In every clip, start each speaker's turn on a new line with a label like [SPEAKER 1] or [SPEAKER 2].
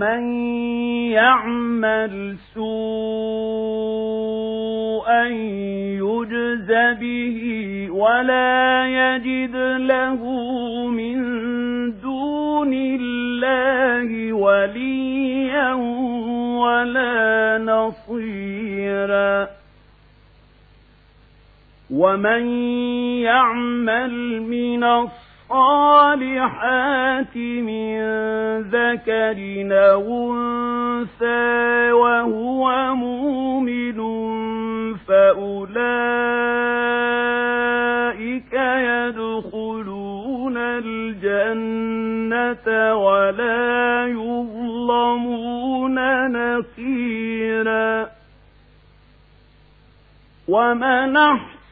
[SPEAKER 1] من يعمل سوءا يجز به ولا يجد له من دون الله وليا ولا نصيرا ومن يعمل من الصالحات من ذكر أو أنثى وهو مؤمن فأولئك يدخلون الجنة ولا يظلمون نقيرا. ومن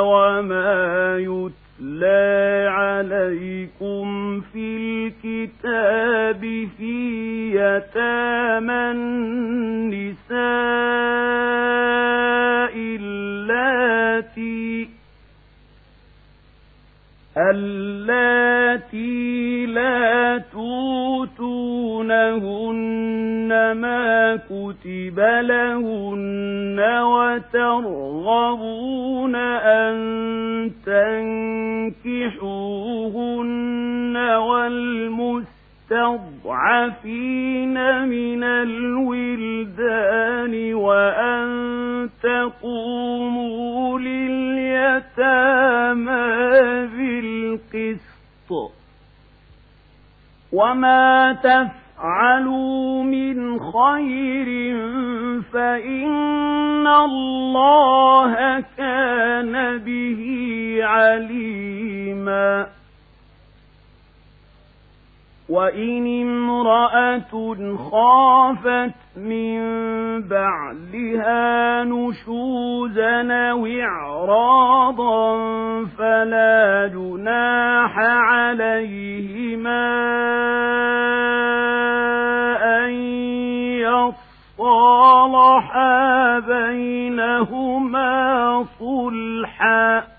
[SPEAKER 1] وما يتلى عليكم في الكتاب في يتامى النساء اللاتي لا توتونهن ما كتب لهن وترغبون أن تنكحوهن والمستضعفين من الولدان وأن تقوموا لليتامى بالقسط وما تفعلوا من خير فإن الله كان به عليما. وإن امرأة خافت من بعلها نشوزا أو إعراضا فلا جناح عليهما أن يصالحا بينهما صلحا